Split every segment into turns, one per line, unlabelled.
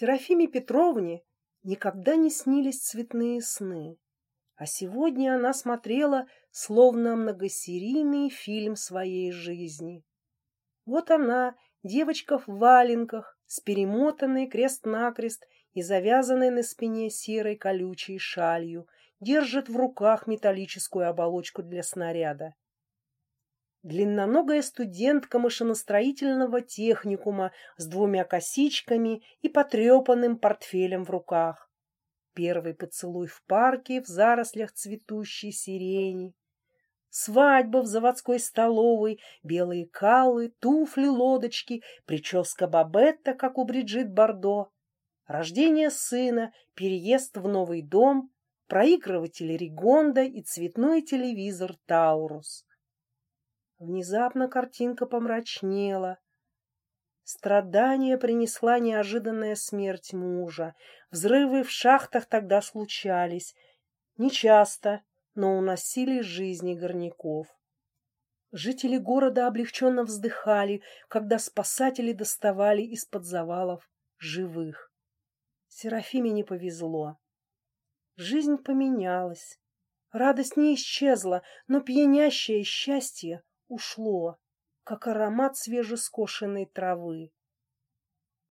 Серафиме Петровне никогда не снились цветные сны, а сегодня она смотрела словно многосерийный фильм своей жизни. Вот она, девочка в валенках, с перемотанной крест-накрест и завязанной на спине серой колючей шалью, держит в руках металлическую оболочку для снаряда. Длинноногая студентка машиностроительного техникума с двумя косичками и потрепанным портфелем в руках. Первый поцелуй в парке в зарослях цветущей сирени. Свадьба в заводской столовой, белые калы, туфли, лодочки, прическа Бабетта, как у Бриджит Бардо. Рождение сына, переезд в новый дом, проигрыватель Ригонда и цветной телевизор Таурус. Внезапно картинка помрачнела. Страдание принесла неожиданная смерть мужа. Взрывы в шахтах тогда случались. Нечасто, но уносили жизни горняков. Жители города облегченно вздыхали, когда спасатели доставали из-под завалов живых. Серафиме не повезло. Жизнь поменялась. Радость не исчезла, но пьянящее счастье ушло, как аромат свежескошенной травы.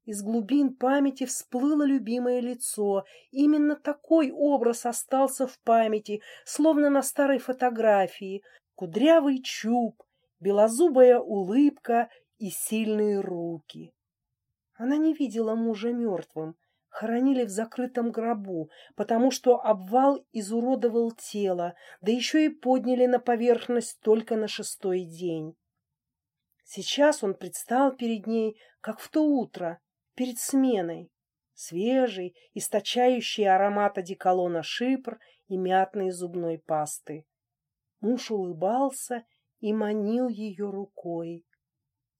Из глубин памяти всплыло любимое лицо. Именно такой образ остался в памяти, словно на старой фотографии. Кудрявый чуб, белозубая улыбка и сильные руки. Она не видела мужа мертвым, хоронили в закрытом гробу, потому что обвал изуродовал тело, да еще и подняли на поверхность только на шестой день. Сейчас он предстал перед ней, как в то утро, перед сменой, свежий, источающий аромат одеколона шипр и мятной зубной пасты. Муж улыбался и манил ее рукой.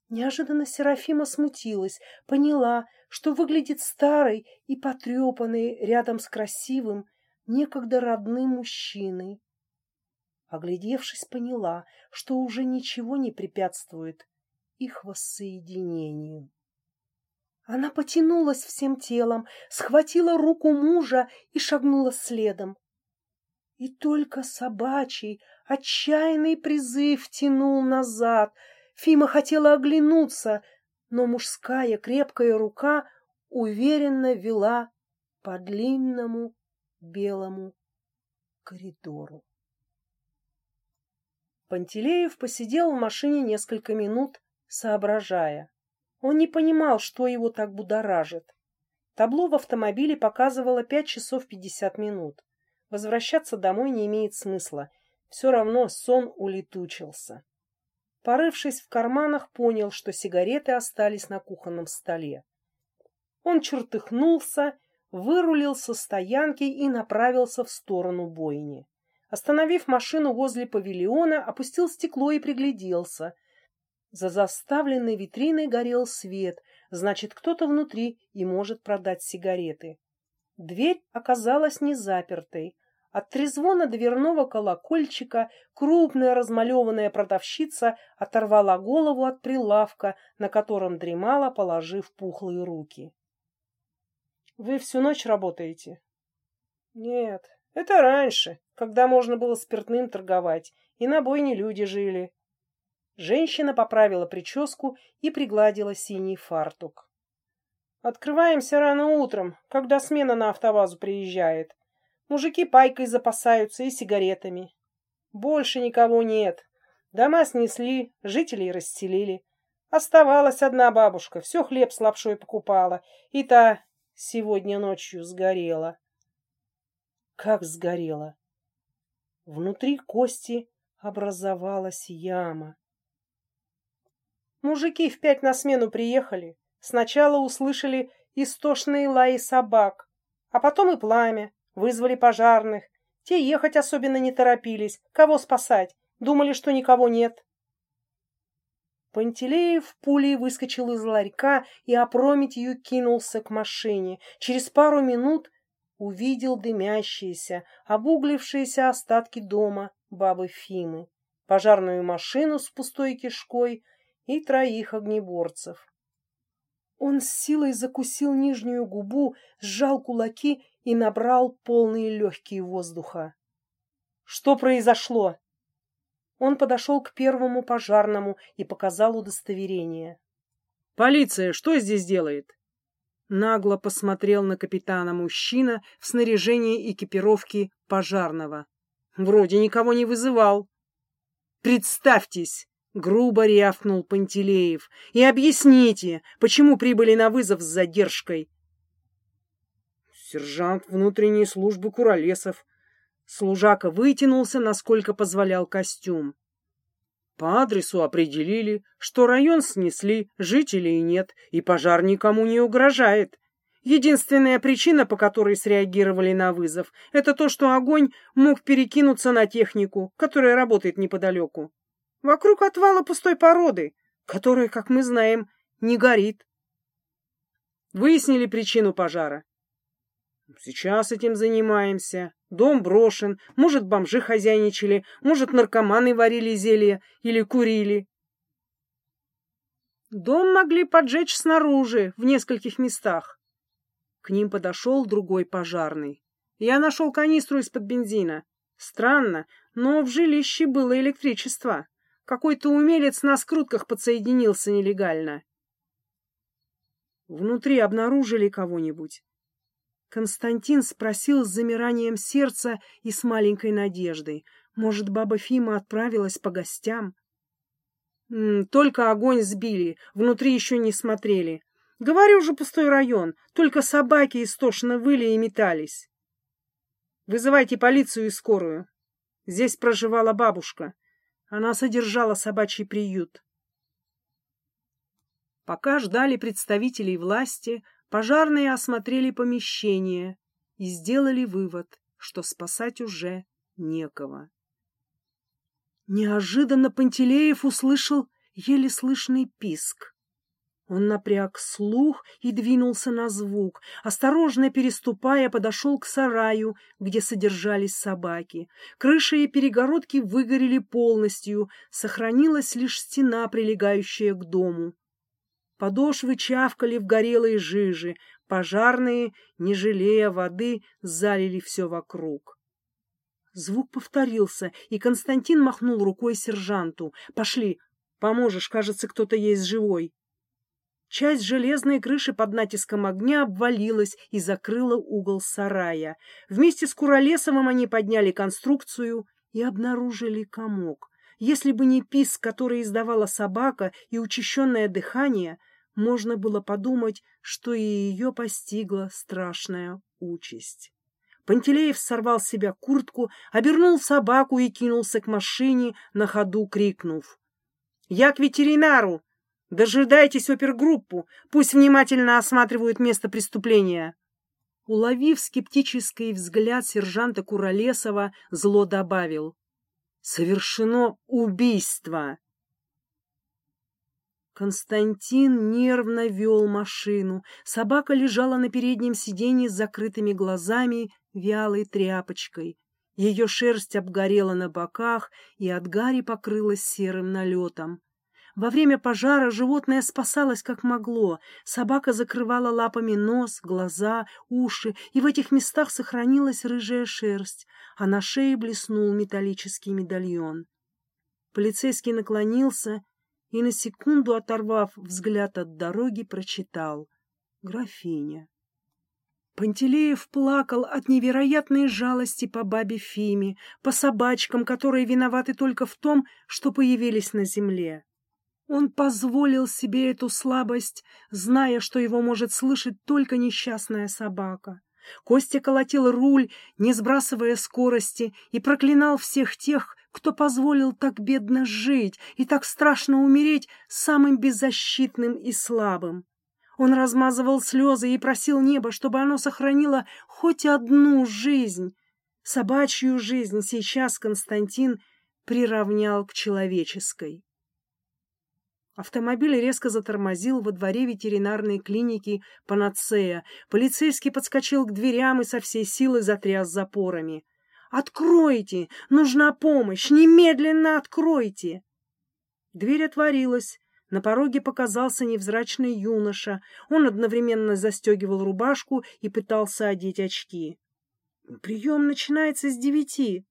Неожиданно Серафима смутилась, поняла, что выглядит старой и потрепанной рядом с красивым, некогда родным мужчиной. Оглядевшись, поняла, что уже ничего не препятствует их воссоединению. Она потянулась всем телом, схватила руку мужа и шагнула следом. И только собачий, отчаянный призыв тянул назад — Фима хотела оглянуться, но мужская крепкая рука уверенно вела по длинному белому коридору. Пантелеев посидел в машине несколько минут, соображая. Он не понимал, что его так будоражит. Табло в автомобиле показывало пять часов пятьдесят минут. Возвращаться домой не имеет смысла. Все равно сон улетучился. Порывшись в карманах, понял, что сигареты остались на кухонном столе. Он чертыхнулся, вырулил со стоянки и направился в сторону бойни. Остановив машину возле павильона, опустил стекло и пригляделся. За заставленной витриной горел свет, значит, кто-то внутри и может продать сигареты. Дверь оказалась не запертой. От трезвона дверного колокольчика крупная размалеванная продавщица оторвала голову от прилавка, на котором дремала, положив пухлые руки. — Вы всю ночь работаете? — Нет, это раньше, когда можно было спиртным торговать, и на бойне люди жили. Женщина поправила прическу и пригладила синий фартук. — Открываемся рано утром, когда смена на автобазу приезжает. Мужики пайкой запасаются и сигаретами. Больше никого нет. Дома снесли, жителей расселили. Оставалась одна бабушка, все хлеб с лапшой покупала, и та сегодня ночью сгорела. Как сгорела? Внутри кости образовалась яма. Мужики в пять на смену приехали. Сначала услышали истошные лаи собак, а потом и пламя. Вызвали пожарных. Те ехать особенно не торопились. Кого спасать? Думали, что никого нет. Пантелеев пулей выскочил из ларька и опрометью кинулся к машине. Через пару минут увидел дымящиеся, обуглившиеся остатки дома бабы Фимы, пожарную машину с пустой кишкой и троих огнеборцев. Он с силой закусил нижнюю губу, сжал кулаки и набрал полные легкие воздуха. Что произошло? Он подошел к первому пожарному и показал удостоверение.
«Полиция что здесь делает?» Нагло посмотрел на капитана мужчина в снаряжении экипировки пожарного. «Вроде никого не вызывал». «Представьтесь!» — грубо рявкнул Пантелеев. «И объясните, почему прибыли на вызов с задержкой?» «Сержант внутренней службы Куролесов», Служака вытянулся, насколько позволял костюм. По адресу определили, что район снесли, жителей нет, и пожар никому не угрожает. Единственная причина, по которой среагировали на вызов, это то, что огонь мог перекинуться на технику, которая работает неподалеку. Вокруг отвала пустой породы, которая, как мы знаем, не горит. Выяснили причину пожара. Сейчас этим занимаемся. Дом брошен, может, бомжи хозяйничали, может, наркоманы варили зелье или курили. Дом могли поджечь снаружи, в нескольких местах. К ним подошел другой пожарный. Я нашел канистру из-под бензина. Странно, но в жилище было электричество. Какой-то умелец на скрутках подсоединился нелегально. Внутри обнаружили кого-нибудь. Константин спросил с замиранием сердца и с маленькой надеждой. Может, баба Фима отправилась по гостям? Только огонь сбили, внутри еще не смотрели. Говорю же, пустой район, только собаки истошно выли и метались. Вызывайте полицию и скорую. Здесь проживала бабушка. Она содержала собачий приют. Пока ждали представителей власти, Пожарные осмотрели помещение и сделали вывод, что спасать уже некого. Неожиданно Пантелеев услышал еле слышный писк. Он напряг слух и двинулся на звук. Осторожно переступая, подошел к сараю, где содержались собаки. Крыша и перегородки выгорели полностью, сохранилась лишь стена, прилегающая к дому. Подошвы чавкали в горелой жиже, пожарные, не жалея воды, залили все вокруг. Звук повторился, и Константин махнул рукой сержанту. «Пошли, поможешь, кажется, кто-то есть живой». Часть железной крыши под натиском огня обвалилась и закрыла угол сарая. Вместе с Куролесовым они подняли конструкцию и обнаружили комок. Если бы не писк, который издавала собака, и учащенное дыхание, можно было подумать, что и ее постигла страшная участь. Пантелеев сорвал с себя куртку, обернул собаку и кинулся к машине, на ходу крикнув. «Я к ветеринару! Дожидайтесь опергруппу! Пусть внимательно осматривают место преступления!» Уловив скептический взгляд сержанта Куролесова, зло добавил. «Совершено убийство!» Константин нервно вел машину. Собака лежала на переднем сиденье с закрытыми глазами, вялой тряпочкой. Ее шерсть обгорела на боках и от гари покрылась серым налетом. Во время пожара животное спасалось как могло. Собака закрывала лапами нос, глаза, уши, и в этих местах сохранилась рыжая шерсть, а на шее блеснул металлический медальон. Полицейский наклонился и, на секунду оторвав взгляд от дороги, прочитал «Графиня». Пантелеев плакал от невероятной жалости по бабе Фиме, по собачкам, которые виноваты только в том, что появились на земле. Он позволил себе эту слабость, зная, что его может слышать только несчастная собака. Костя колотил руль, не сбрасывая скорости, и проклинал всех тех, кто позволил так бедно жить и так страшно умереть самым беззащитным и слабым. Он размазывал слезы и просил небо, чтобы оно сохранило хоть одну жизнь. Собачью жизнь сейчас Константин приравнял к человеческой. Автомобиль резко затормозил во дворе ветеринарной клиники Панацея. Полицейский подскочил к дверям и со всей силы затряс запорами. «Откройте! Нужна помощь! Немедленно откройте!» Дверь отворилась. На пороге показался невзрачный юноша. Он одновременно застегивал рубашку и пытался одеть очки. «Прием начинается с девяти».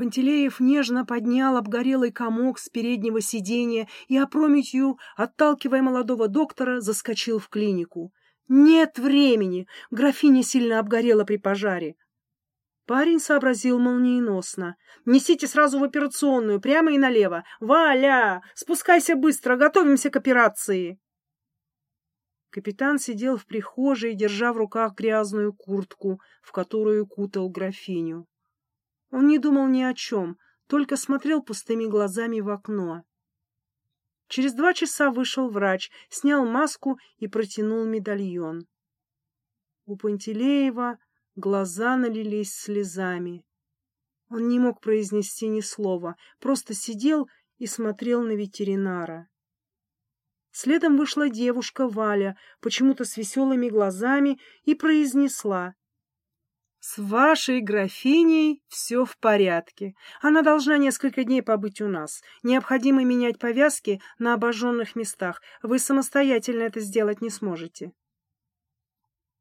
Пантелеев нежно поднял обгорелый комок с переднего сиденья и опрометью, отталкивая молодого доктора, заскочил в клинику. «Нет времени! Графиня сильно обгорела при пожаре!» Парень сообразил молниеносно. «Несите сразу в операционную, прямо и налево! Валя! Спускайся быстро, готовимся к операции!» Капитан сидел в прихожей, держа в руках грязную куртку, в которую кутал графиню. Он не думал ни о чем, только смотрел пустыми глазами в окно. Через два часа вышел врач, снял маску и протянул медальон. У Пантелеева глаза налились слезами. Он не мог произнести ни слова, просто сидел и смотрел на ветеринара. Следом вышла девушка Валя, почему-то с веселыми глазами, и произнесла. «С вашей графиней все в порядке. Она должна несколько дней побыть у нас. Необходимо менять повязки на обожженных местах. Вы самостоятельно это сделать не сможете».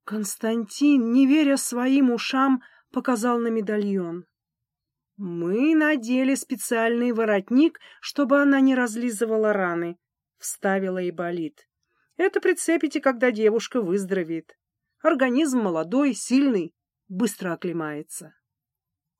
Константин, не веря своим ушам, показал на медальон. «Мы надели специальный воротник, чтобы она не разлизывала раны», — вставила Иболит. «Это прицепите, когда девушка выздоровеет. Организм молодой, сильный, быстро оклемается».